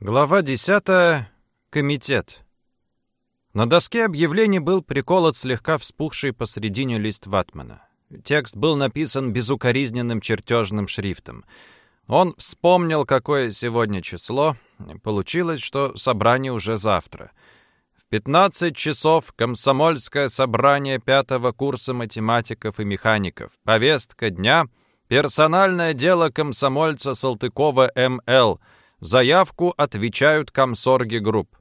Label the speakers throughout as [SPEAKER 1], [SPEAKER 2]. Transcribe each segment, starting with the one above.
[SPEAKER 1] Глава 10. Комитет. На доске объявлений был приколот слегка вспухший посредине лист ватмана. Текст был написан безукоризненным чертежным шрифтом. Он вспомнил, какое сегодня число. Получилось, что собрание уже завтра. В 15 часов комсомольское собрание пятого курса математиков и механиков. Повестка дня — персональное дело комсомольца Салтыкова М.Л., Заявку отвечают комсорги групп.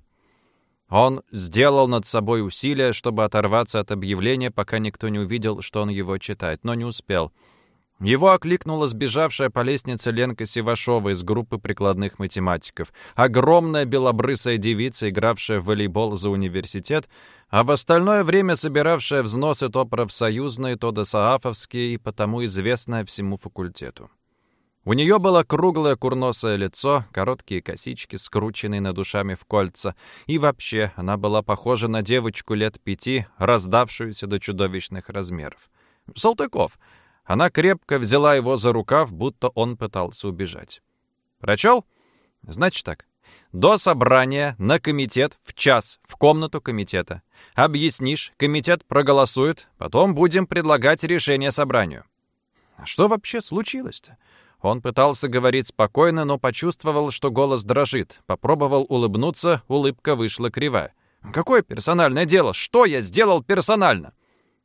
[SPEAKER 1] Он сделал над собой усилие, чтобы оторваться от объявления, пока никто не увидел, что он его читает, но не успел. Его окликнула сбежавшая по лестнице Ленка Сивашова из группы прикладных математиков. Огромная белобрысая девица, игравшая в волейбол за университет, а в остальное время собиравшая взносы то профсоюзные, то досаафовские и потому известная всему факультету. У нее было круглое курносое лицо, короткие косички, скрученные над ушами в кольца, и вообще она была похожа на девочку лет пяти, раздавшуюся до чудовищных размеров. «Салтыков!» Она крепко взяла его за рукав, будто он пытался убежать. «Прочел? Значит так. До собрания на комитет в час в комнату комитета. Объяснишь, комитет проголосует, потом будем предлагать решение собранию». «А что вообще случилось-то?» Он пытался говорить спокойно, но почувствовал, что голос дрожит. Попробовал улыбнуться, улыбка вышла кривая. «Какое персональное дело? Что я сделал персонально?»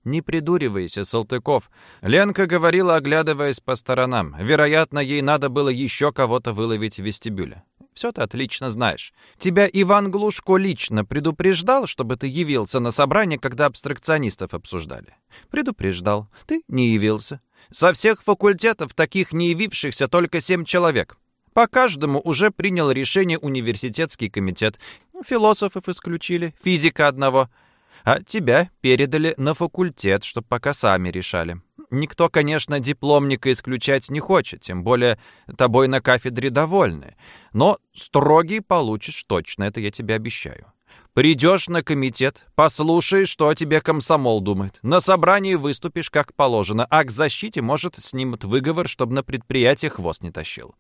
[SPEAKER 1] «Не придуривайся, Салтыков». Ленка говорила, оглядываясь по сторонам. Вероятно, ей надо было еще кого-то выловить в вестибюле. «Все ты отлично знаешь. Тебя Иван Глушко лично предупреждал, чтобы ты явился на собрание, когда абстракционистов обсуждали?» «Предупреждал. Ты не явился. Со всех факультетов таких не явившихся только семь человек. По каждому уже принял решение университетский комитет. Философов исключили, физика одного. А тебя передали на факультет, чтобы пока сами решали. Никто, конечно, дипломника исключать не хочет, тем более тобой на кафедре довольны. Но строгий получишь точно, это я тебе обещаю. Придешь на комитет, послушаешь, что о тебе комсомол думает. На собрании выступишь как положено, а к защите, может, снимут выговор, чтобы на предприятие хвост не тащил.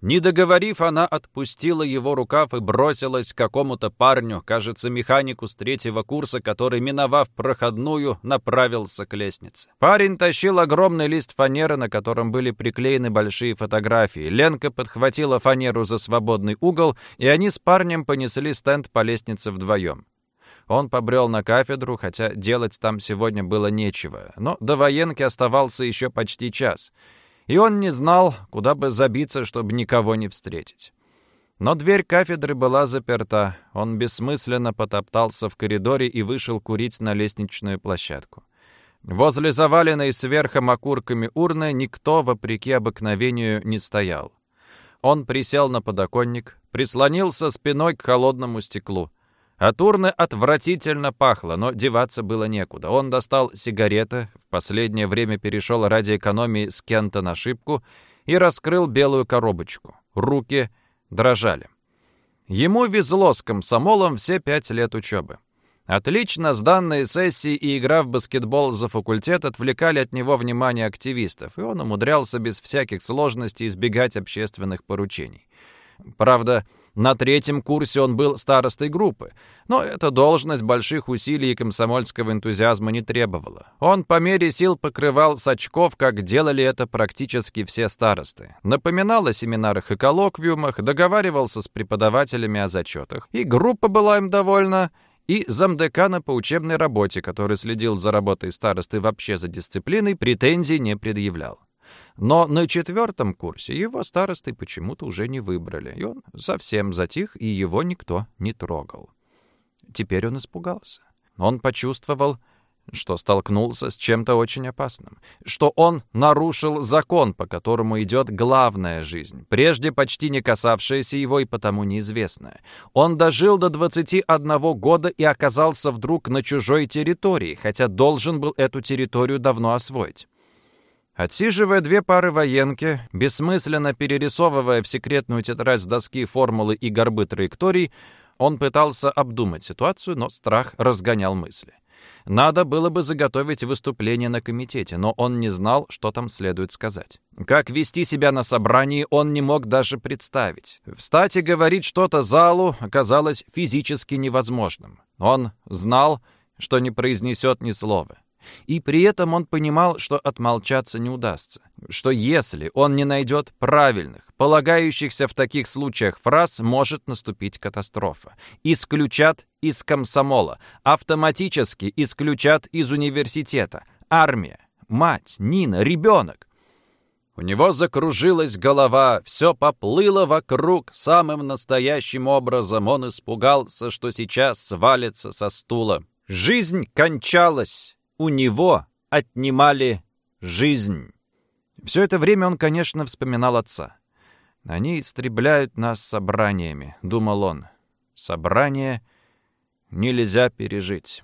[SPEAKER 1] Не договорив, она отпустила его рукав и бросилась к какому-то парню, кажется, механику с третьего курса, который, миновав проходную, направился к лестнице. Парень тащил огромный лист фанеры, на котором были приклеены большие фотографии. Ленка подхватила фанеру за свободный угол, и они с парнем понесли стенд по лестнице вдвоем. Он побрел на кафедру, хотя делать там сегодня было нечего, но до военки оставался еще почти час — и он не знал, куда бы забиться, чтобы никого не встретить. Но дверь кафедры была заперта. Он бессмысленно потоптался в коридоре и вышел курить на лестничную площадку. Возле заваленной сверхом окурками урны никто, вопреки обыкновению, не стоял. Он присел на подоконник, прислонился спиной к холодному стеклу. От урны отвратительно пахло, но деваться было некуда. Он достал сигареты, в последнее время перешел ради экономии с Кента на шибку и раскрыл белую коробочку. Руки дрожали. Ему везло с комсомолом все пять лет учебы. Отлично сданные сессии и игра в баскетбол за факультет отвлекали от него внимание активистов, и он умудрялся без всяких сложностей избегать общественных поручений. Правда, на третьем курсе он был старостой группы, но эта должность больших усилий и комсомольского энтузиазма не требовала. Он по мере сил покрывал с как делали это практически все старосты. Напоминал о семинарах и коллоквиумах, договаривался с преподавателями о зачетах. И группа была им довольна, и замдекана по учебной работе, который следил за работой старосты вообще за дисциплиной, претензий не предъявлял. Но на четвертом курсе его старостой почему-то уже не выбрали, и он совсем затих, и его никто не трогал. Теперь он испугался. Он почувствовал, что столкнулся с чем-то очень опасным, что он нарушил закон, по которому идет главная жизнь, прежде почти не касавшаяся его и потому неизвестная. Он дожил до 21 года и оказался вдруг на чужой территории, хотя должен был эту территорию давно освоить. Отсиживая две пары военки, бессмысленно перерисовывая в секретную тетрадь с доски формулы и горбы траекторий, он пытался обдумать ситуацию, но страх разгонял мысли. Надо было бы заготовить выступление на комитете, но он не знал, что там следует сказать. Как вести себя на собрании, он не мог даже представить. Встать и говорить что-то залу оказалось физически невозможным. Он знал, что не произнесет ни слова. И при этом он понимал, что отмолчаться не удастся, что если он не найдет правильных, полагающихся в таких случаях фраз, может наступить катастрофа. Исключат из комсомола, автоматически исключат из университета, армия, мать, Нина, ребенок. У него закружилась голова, все поплыло вокруг. Самым настоящим образом он испугался, что сейчас свалится со стула. Жизнь кончалась у него отнимали жизнь. Все это время он, конечно, вспоминал отца. «Они истребляют нас собраниями», — думал он. «Собрание нельзя пережить».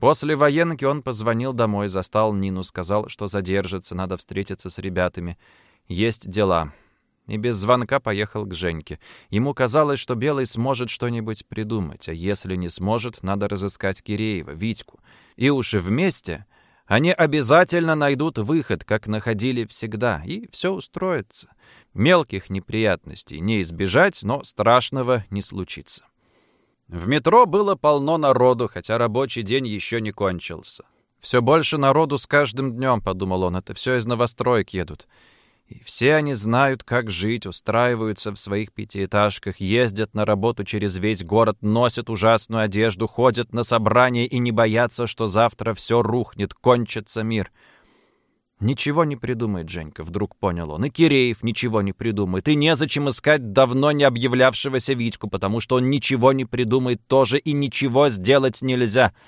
[SPEAKER 1] После военки он позвонил домой, застал Нину, сказал, что задержится, надо встретиться с ребятами. Есть дела. И без звонка поехал к Женьке. Ему казалось, что Белый сможет что-нибудь придумать, а если не сможет, надо разыскать Киреева, Витьку. И уж вместе они обязательно найдут выход, как находили всегда, и все устроится. Мелких неприятностей не избежать, но страшного не случится. В метро было полно народу, хотя рабочий день еще не кончился. «Все больше народу с каждым днем», — подумал он, — «это все из новостроек едут». И все они знают, как жить, устраиваются в своих пятиэтажках, ездят на работу через весь город, носят ужасную одежду, ходят на собрания и не боятся, что завтра все рухнет, кончится мир. Ничего не придумает Женька, вдруг понял он. И Киреев ничего не придумает. И незачем искать давно не объявлявшегося Витьку, потому что он ничего не придумает тоже, и ничего сделать нельзя —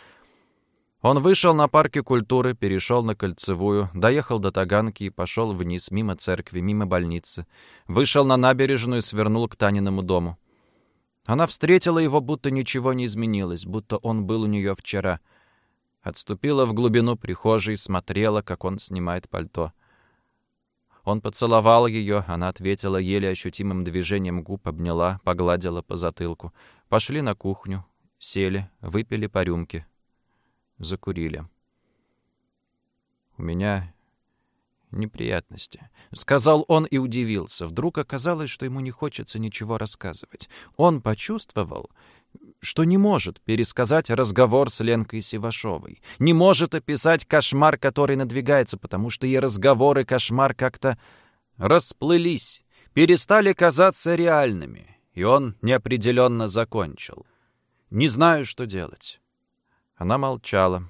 [SPEAKER 1] он вышел на парке культуры, перешел на Кольцевую, доехал до Таганки и пошел вниз, мимо церкви, мимо больницы. Вышел на набережную и свернул к Таниному дому. Она встретила его, будто ничего не изменилось, будто он был у нее вчера. Отступила в глубину прихожей, смотрела, как он снимает пальто. Он поцеловал ее, она ответила еле ощутимым движением губ, обняла, погладила по затылку. Пошли на кухню, сели, выпили по рюмке, закурили. «У меня неприятности», — сказал он и удивился. Вдруг оказалось, что ему не хочется ничего рассказывать. Он почувствовал, что не может пересказать разговор с Ленкой Сивашовой, не может описать кошмар, который надвигается, потому что и разговор, и кошмар как-то расплылись, перестали казаться реальными, и он неопределенно закончил. «Не знаю, что делать. Она молчала.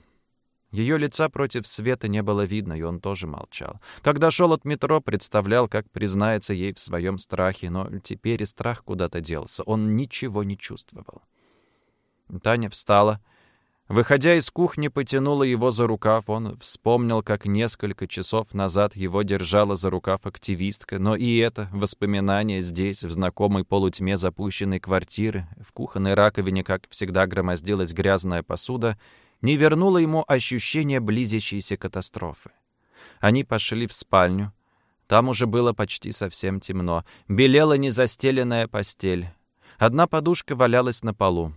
[SPEAKER 1] Ее лица против света не было видно, и он тоже молчал. Когда шел от метро, представлял, как признается ей в своем страхе, но теперь и страх куда-то делся. Он ничего не чувствовал. Таня встала. Выходя из кухни, потянула его за рукав. Он вспомнил, как несколько часов назад его держала за рукав активистка, но и это воспоминание здесь, в знакомой полутьме запущенной квартиры, в кухонной раковине, как всегда, громоздилась грязная посуда, не вернуло ему ощущение близящейся катастрофы. Они пошли в спальню. Там уже было почти совсем темно. Белела незастеленная постель. Одна подушка валялась на полу.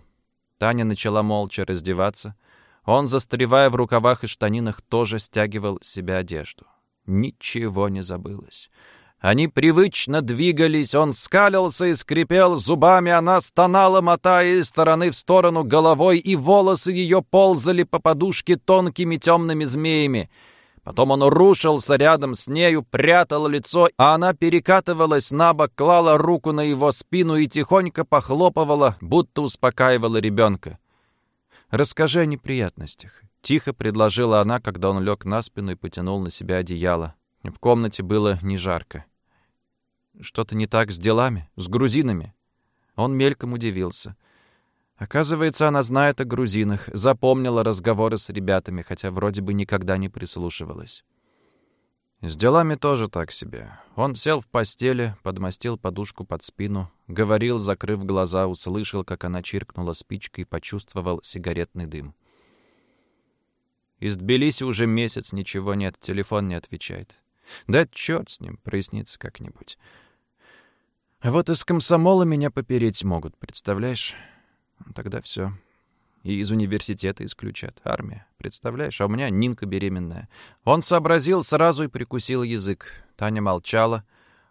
[SPEAKER 1] Таня начала молча раздеваться. Он, застревая в рукавах и штанинах, тоже стягивал с себя одежду. Ничего не забылось. Они привычно двигались, он скалился и скрипел зубами, она стонала, мотая из стороны в сторону головой, и волосы ее ползали по подушке тонкими темными змеями — Потом он рушился рядом с нею, прятал лицо, а она перекатывалась на бок, клала руку на его спину и тихонько похлопывала, будто успокаивала ребенка. «Расскажи о неприятностях», — тихо предложила она, когда он лег на спину и потянул на себя одеяло. В комнате было не жарко. «Что-то не так с делами? С грузинами?» Он мельком удивился. Оказывается, она знает о грузинах, запомнила разговоры с ребятами, хотя вроде бы никогда не прислушивалась. С делами тоже так себе. Он сел в постели, подмастил подушку под спину, говорил, закрыв глаза, услышал, как она чиркнула спичкой и почувствовал сигаретный дым. Из Тбилиси уже месяц ничего нет, телефон не отвечает. Да черт с ним, прояснится как-нибудь. А вот из комсомола меня попереть могут, представляешь? Тогда все. и из университета исключат. Армия, представляешь? А у меня Нинка беременная. Он сообразил сразу и прикусил язык. Таня молчала.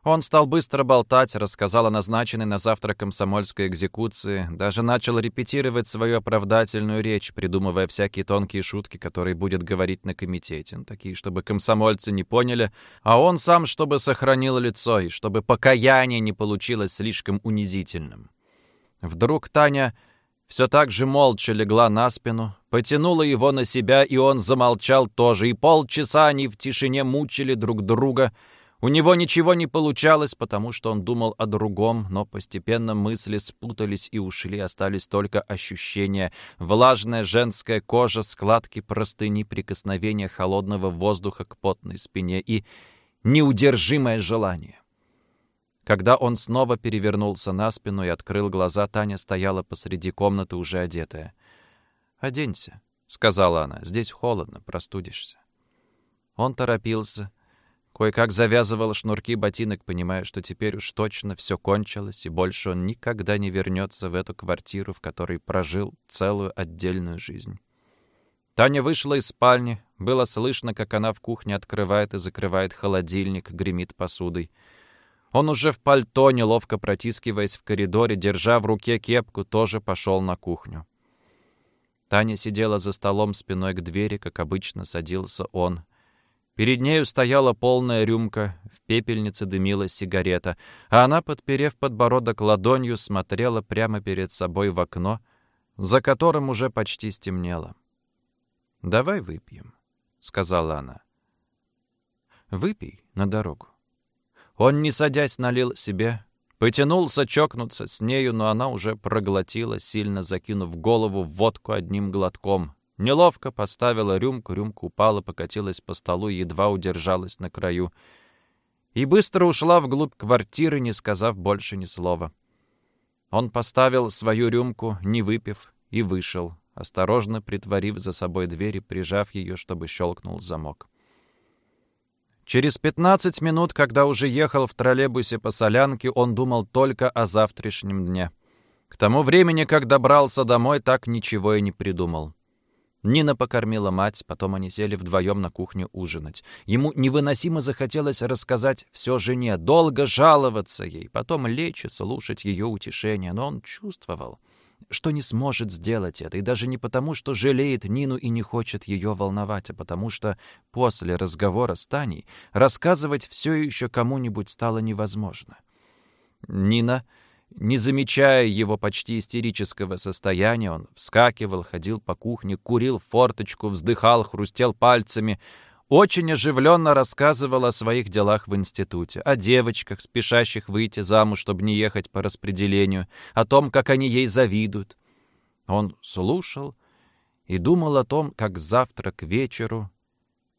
[SPEAKER 1] Он стал быстро болтать, рассказал о назначенной на завтра комсомольской экзекуции, даже начал репетировать свою оправдательную речь, придумывая всякие тонкие шутки, которые будет говорить на комитете, ну, такие, чтобы комсомольцы не поняли, а он сам, чтобы сохранил лицо, и чтобы покаяние не получилось слишком унизительным. Вдруг Таня все так же молча легла на спину, потянула его на себя, и он замолчал тоже, и полчаса они в тишине мучили друг друга — у него ничего не получалось, потому что он думал о другом, но постепенно мысли спутались и ушли, остались только ощущения. Влажная женская кожа, складки простыни, прикосновение холодного воздуха к потной спине и неудержимое желание. Когда он снова перевернулся на спину и открыл глаза, Таня стояла посреди комнаты, уже одетая. «Оденься», — сказала она, — «здесь холодно, простудишься». Он торопился, — Кое-как завязывал шнурки ботинок, понимая, что теперь уж точно все кончилось, и больше он никогда не вернется в эту квартиру, в которой прожил целую отдельную жизнь. Таня вышла из спальни. Было слышно, как она в кухне открывает и закрывает холодильник, гремит посудой. Он уже в пальто, неловко протискиваясь в коридоре, держа в руке кепку, тоже пошел на кухню. Таня сидела за столом спиной к двери, как обычно садился он. Перед нею стояла полная рюмка, в пепельнице дымилась сигарета, а она, подперев подбородок ладонью, смотрела прямо перед собой в окно, за которым уже почти стемнело. «Давай выпьем», — сказала она. «Выпей на дорогу». Он, не садясь, налил себе, потянулся чокнуться с нею, но она уже проглотила, сильно закинув голову в водку одним глотком, Неловко поставила рюмку, рюмка упала, покатилась по столу и едва удержалась на краю. И быстро ушла вглубь квартиры, не сказав больше ни слова. Он поставил свою рюмку, не выпив, и вышел, осторожно притворив за собой дверь и прижав ее, чтобы щелкнул замок. Через пятнадцать минут, когда уже ехал в троллейбусе по солянке, он думал только о завтрашнем дне. К тому времени, как добрался домой, так ничего и не придумал. Нина покормила мать, потом они сели вдвоем на кухню ужинать. Ему невыносимо захотелось рассказать все жене, долго жаловаться ей, потом лечь и слушать ее утешение, но он чувствовал, что не сможет сделать это, и даже не потому, что жалеет Нину и не хочет ее волновать, а потому что после разговора с Таней рассказывать все еще кому-нибудь стало невозможно. Нина не замечая его почти истерического состояния, он вскакивал, ходил по кухне, курил форточку, вздыхал, хрустел пальцами, очень оживленно рассказывал о своих делах в институте, о девочках, спешащих выйти замуж, чтобы не ехать по распределению, о том, как они ей завидуют. Он слушал и думал о том, как завтра к вечеру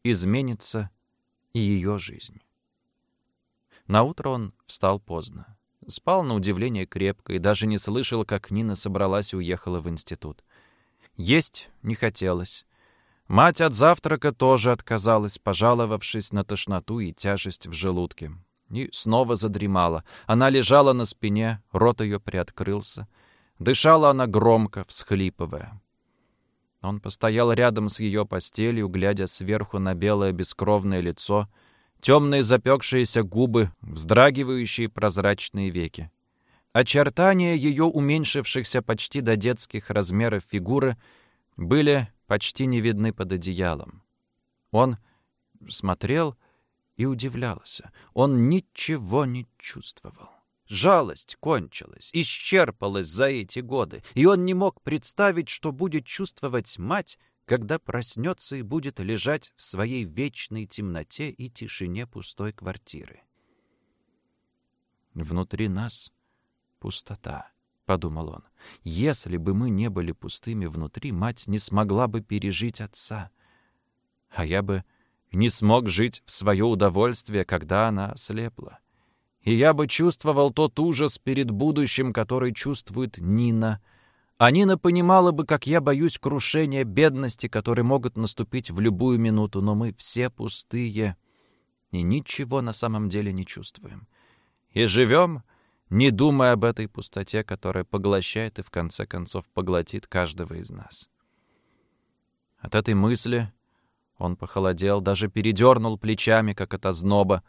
[SPEAKER 1] изменится и ее жизнь. Наутро он встал поздно. Спал на удивление крепко и даже не слышал, как Нина собралась и уехала в институт. Есть не хотелось. Мать от завтрака тоже отказалась, пожаловавшись на тошноту и тяжесть в желудке. И снова задремала. Она лежала на спине, рот ее приоткрылся. Дышала она громко, всхлипывая. Он постоял рядом с ее постелью, глядя сверху на белое бескровное лицо — темные запекшиеся губы, вздрагивающие прозрачные веки. Очертания ее уменьшившихся почти до детских размеров фигуры были почти не видны под одеялом. Он смотрел и удивлялся. Он ничего не чувствовал. Жалость кончилась, исчерпалась за эти годы, и он не мог представить, что будет чувствовать мать, когда проснется и будет лежать в своей вечной темноте и тишине пустой квартиры. «Внутри нас пустота», — подумал он. «Если бы мы не были пустыми внутри, мать не смогла бы пережить отца, а я бы не смог жить в свое удовольствие, когда она ослепла. И я бы чувствовал тот ужас перед будущим, который чувствует Нина — Анина понимала бы, как я боюсь крушения бедности, которые могут наступить в любую минуту, но мы все пустые и ничего на самом деле не чувствуем. И живем не думая об этой пустоте, которая поглощает и в конце концов поглотит каждого из нас. От этой мысли он похолодел, даже передернул плечами, как от озноба,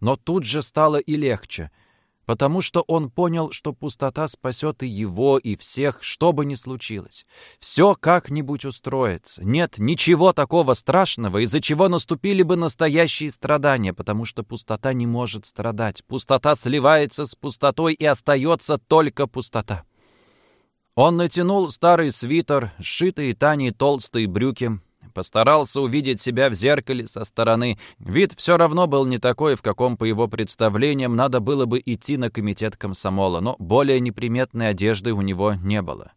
[SPEAKER 1] но тут же стало и легче — потому что он понял, что пустота спасет и его, и всех, что бы ни случилось. Все как-нибудь устроится. Нет ничего такого страшного, из-за чего наступили бы настоящие страдания, потому что пустота не может страдать. Пустота сливается с пустотой, и остается только пустота. Он натянул старый свитер, сшитые Таней толстые брюки, Постарался увидеть себя в зеркале со стороны. Вид все равно был не такой, в каком, по его представлениям, надо было бы идти на комитет комсомола, но более неприметной одежды у него не было.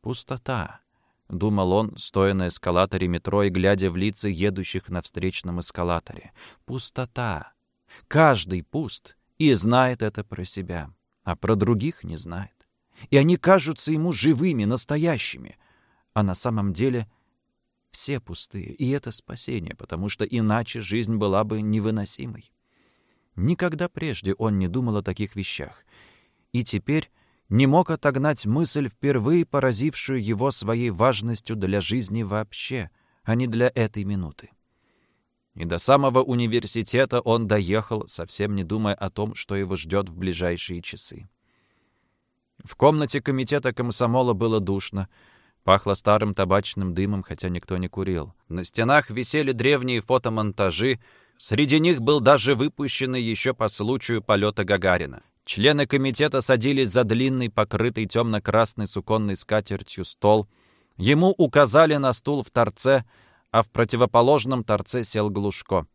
[SPEAKER 1] «Пустота», — думал он, стоя на эскалаторе метро и глядя в лица едущих на встречном эскалаторе. «Пустота. Каждый пуст и знает это про себя, а про других не знает. И они кажутся ему живыми, настоящими, а на самом деле — все пустые, и это спасение, потому что иначе жизнь была бы невыносимой. Никогда прежде он не думал о таких вещах. И теперь не мог отогнать мысль, впервые поразившую его своей важностью для жизни вообще, а не для этой минуты. И до самого университета он доехал, совсем не думая о том, что его ждет в ближайшие часы. В комнате комитета комсомола было душно, Пахло старым табачным дымом, хотя никто не курил. На стенах висели древние фотомонтажи. Среди них был даже выпущенный еще по случаю полета Гагарина. Члены комитета садились за длинный, покрытый темно-красной суконной скатертью стол. Ему указали на стул в торце, а в противоположном торце сел Глушко.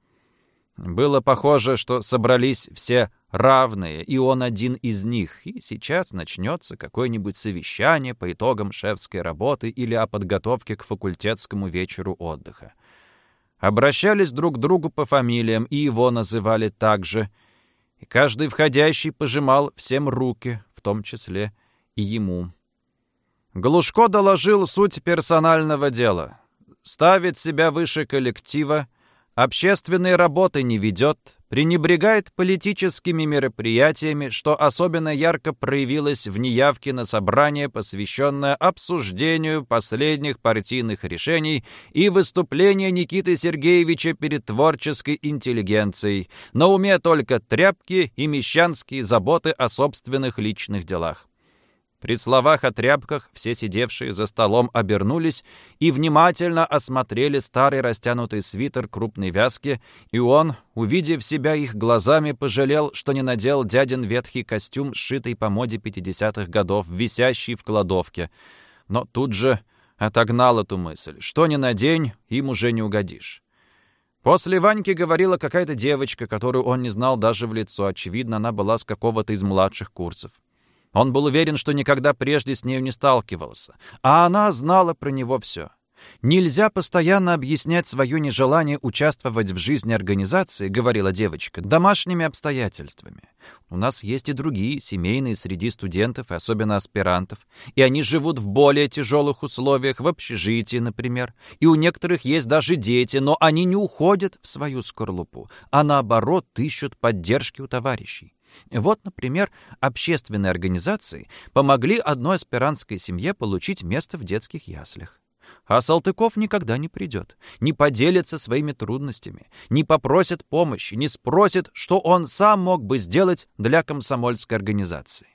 [SPEAKER 1] Было похоже, что собрались все равные, и он один из них, и сейчас начнется какое-нибудь совещание по итогам шефской работы или о подготовке к факультетскому вечеру отдыха. Обращались друг к другу по фамилиям, и его называли так же, и каждый входящий пожимал всем руки, в том числе и ему. Глушко доложил суть персонального дела. Ставит себя выше коллектива — общественной работы не ведет, пренебрегает политическими мероприятиями, что особенно ярко проявилось в неявке на собрание, посвященное обсуждению последних партийных решений и выступления Никиты Сергеевича перед творческой интеллигенцией. На уме только тряпки и мещанские заботы о собственных личных делах. При словах о тряпках все сидевшие за столом обернулись и внимательно осмотрели старый растянутый свитер крупной вязки, и он, увидев себя их глазами, пожалел, что не надел дядин ветхий костюм, сшитый по моде 50-х годов, висящий в кладовке. Но тут же отогнал эту мысль. Что ни на день, им уже не угодишь. После Ваньки говорила какая-то девочка, которую он не знал даже в лицо. Очевидно, она была с какого-то из младших курсов. Он был уверен, что никогда прежде с нею не сталкивался, а она знала про него все. «Нельзя постоянно объяснять свое нежелание участвовать в жизни организации, — говорила девочка, — домашними обстоятельствами. У нас есть и другие, семейные среди студентов и особенно аспирантов, и они живут в более тяжелых условиях, в общежитии, например. И у некоторых есть даже дети, но они не уходят в свою скорлупу, а наоборот ищут поддержки у товарищей. Вот, например, общественные организации помогли одной аспирантской семье получить место в детских яслях. А Салтыков никогда не придет, не поделится своими трудностями, не попросит помощи, не спросит, что он сам мог бы сделать для комсомольской организации.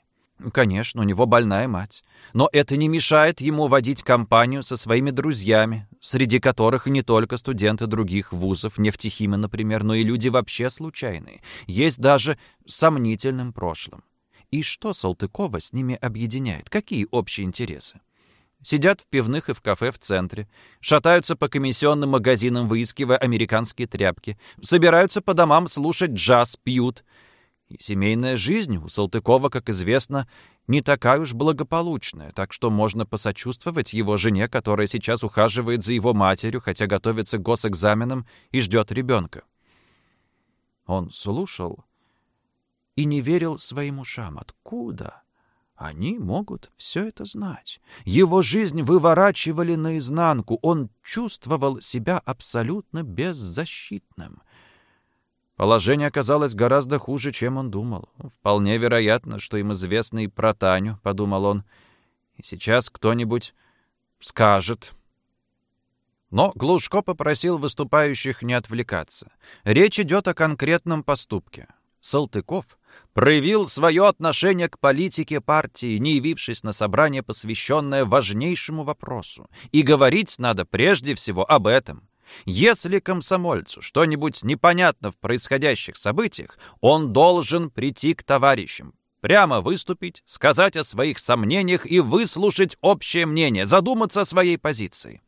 [SPEAKER 1] Конечно, у него больная мать. Но это не мешает ему водить компанию со своими друзьями, среди которых не только студенты других вузов, нефтехимы, например, но и люди вообще случайные. Есть даже сомнительным прошлым. И что Салтыкова с ними объединяет? Какие общие интересы? Сидят в пивных и в кафе в центре, шатаются по комиссионным магазинам, выискивая американские тряпки, собираются по домам слушать джаз, пьют — и семейная жизнь у Салтыкова, как известно, не такая уж благополучная, так что можно посочувствовать его жене, которая сейчас ухаживает за его матерью, хотя готовится к госэкзаменам и ждет ребенка. Он слушал и не верил своим ушам. Откуда? Они могут все это знать. Его жизнь выворачивали наизнанку. Он чувствовал себя абсолютно беззащитным — Положение оказалось гораздо хуже, чем он думал. Вполне вероятно, что им известно и про Таню, — подумал он. И сейчас кто-нибудь скажет. Но Глушко попросил выступающих не отвлекаться. Речь идет о конкретном поступке. Салтыков проявил свое отношение к политике партии, не явившись на собрание, посвященное важнейшему вопросу. И говорить надо прежде всего об этом. Если комсомольцу что-нибудь непонятно в происходящих событиях, он должен прийти к товарищам, прямо выступить, сказать о своих сомнениях и выслушать общее мнение, задуматься о своей позиции.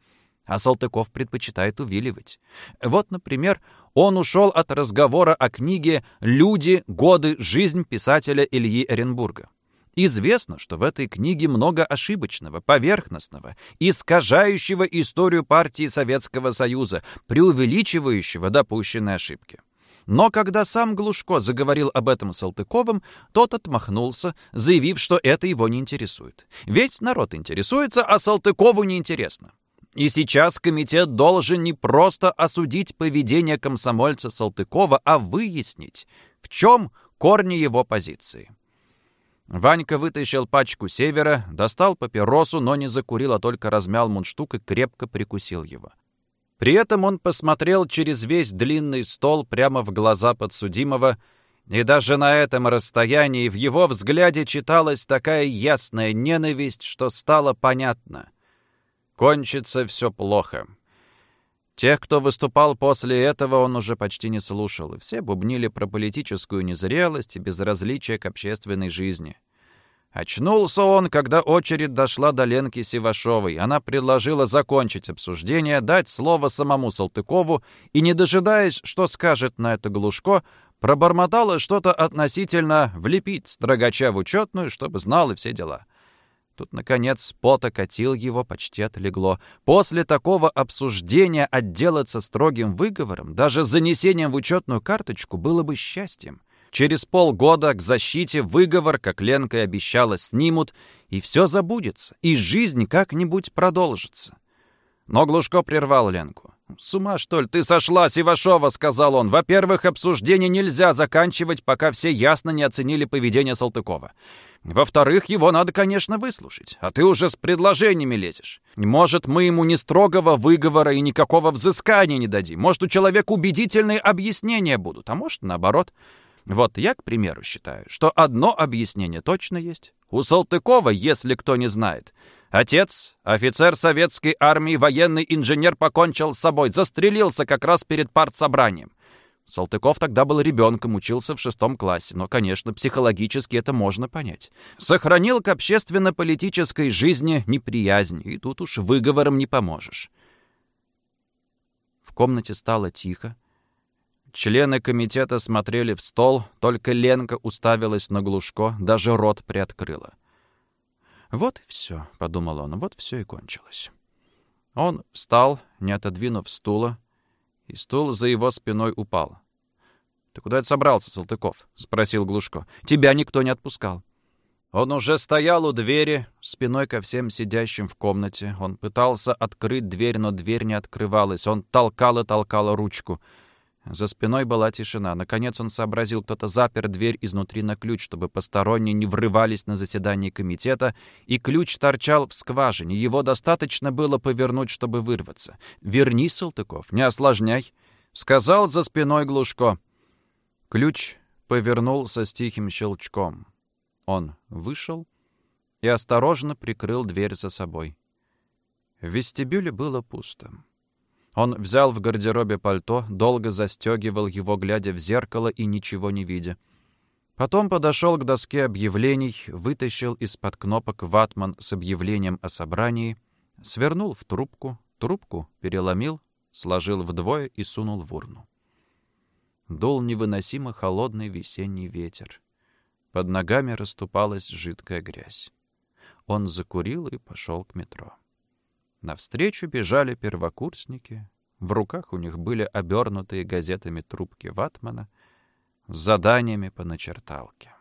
[SPEAKER 1] А Салтыков предпочитает увиливать. Вот, например, он ушел от разговора о книге «Люди, годы, жизнь» писателя Ильи Оренбурга. Известно, что в этой книге много ошибочного, поверхностного, искажающего историю партии Советского Союза, преувеличивающего допущенные ошибки. Но когда сам Глушко заговорил об этом Салтыковым, тот отмахнулся, заявив, что это его не интересует. Весь народ интересуется, а Салтыкову неинтересно. И сейчас комитет должен не просто осудить поведение комсомольца Салтыкова, а выяснить, в чем корни его позиции. Ванька вытащил пачку севера, достал папиросу, но не закурил, а только размял мундштук и крепко прикусил его. При этом он посмотрел через весь длинный стол прямо в глаза подсудимого, и даже на этом расстоянии в его взгляде читалась такая ясная ненависть, что стало понятно. Кончится все плохо. Тех, кто выступал после этого, он уже почти не слушал, и все бубнили про политическую незрелость и безразличие к общественной жизни. Очнулся он, когда очередь дошла до Ленки Сивашовой. Она предложила закончить обсуждение, дать слово самому Салтыкову и, не дожидаясь, что скажет на это Глушко, пробормотала что-то относительно влепить строгача в учетную, чтобы знал и все дела. Тут, наконец, пот окатил его, почти отлегло. После такого обсуждения отделаться строгим выговором, даже занесением в учетную карточку, было бы счастьем. Через полгода к защите выговор, как Ленка и обещала, снимут, и все забудется, и жизнь как-нибудь продолжится. Но Глушко прервал Ленку. «С ума, что ли, ты сошла, Сивашова?» — сказал он. «Во-первых, обсуждение нельзя заканчивать, пока все ясно не оценили поведение Салтыкова. Во-вторых, его надо, конечно, выслушать, а ты уже с предложениями лезешь. Может, мы ему ни строгого выговора и никакого взыскания не дадим. Может, у человека убедительные объяснения будут, а может, наоборот. Вот я, к примеру, считаю, что одно объяснение точно есть. У Салтыкова, если кто не знает, отец, офицер советской армии, военный инженер покончил с собой, застрелился как раз перед партсобранием. Салтыков тогда был ребенком, учился в шестом классе, но, конечно, психологически это можно понять. Сохранил к общественно-политической жизни неприязнь, и тут уж выговором не поможешь. В комнате стало тихо. Члены комитета смотрели в стол, только Ленка уставилась на Глушко, даже рот приоткрыла. «Вот и все», — подумал он, — «вот все и кончилось». Он встал, не отодвинув стула, и стул за его спиной упал. «Ты куда это собрался, Салтыков?» — спросил Глушко. «Тебя никто не отпускал». Он уже стоял у двери, спиной ко всем сидящим в комнате. Он пытался открыть дверь, но дверь не открывалась. Он толкал и толкал ручку. За спиной была тишина. Наконец он сообразил, кто-то запер дверь изнутри на ключ, чтобы посторонние не врывались на заседание комитета, и ключ торчал в скважине. Его достаточно было повернуть, чтобы вырваться. «Вернись, Салтыков, не осложняй», — сказал за спиной Глушко. Ключ повернулся с тихим щелчком. Он вышел и осторожно прикрыл дверь за собой. В вестибюле было пусто. Он взял в гардеробе пальто, долго застегивал его, глядя в зеркало и ничего не видя. Потом подошел к доске объявлений, вытащил из-под кнопок ватман с объявлением о собрании, свернул в трубку, трубку переломил, сложил вдвое и сунул в урну. Дул невыносимо холодный весенний ветер. Под ногами расступалась жидкая грязь. Он закурил и пошел к метро. Навстречу бежали первокурсники. В руках у них были обернутые газетами трубки ватмана с заданиями по начерталке.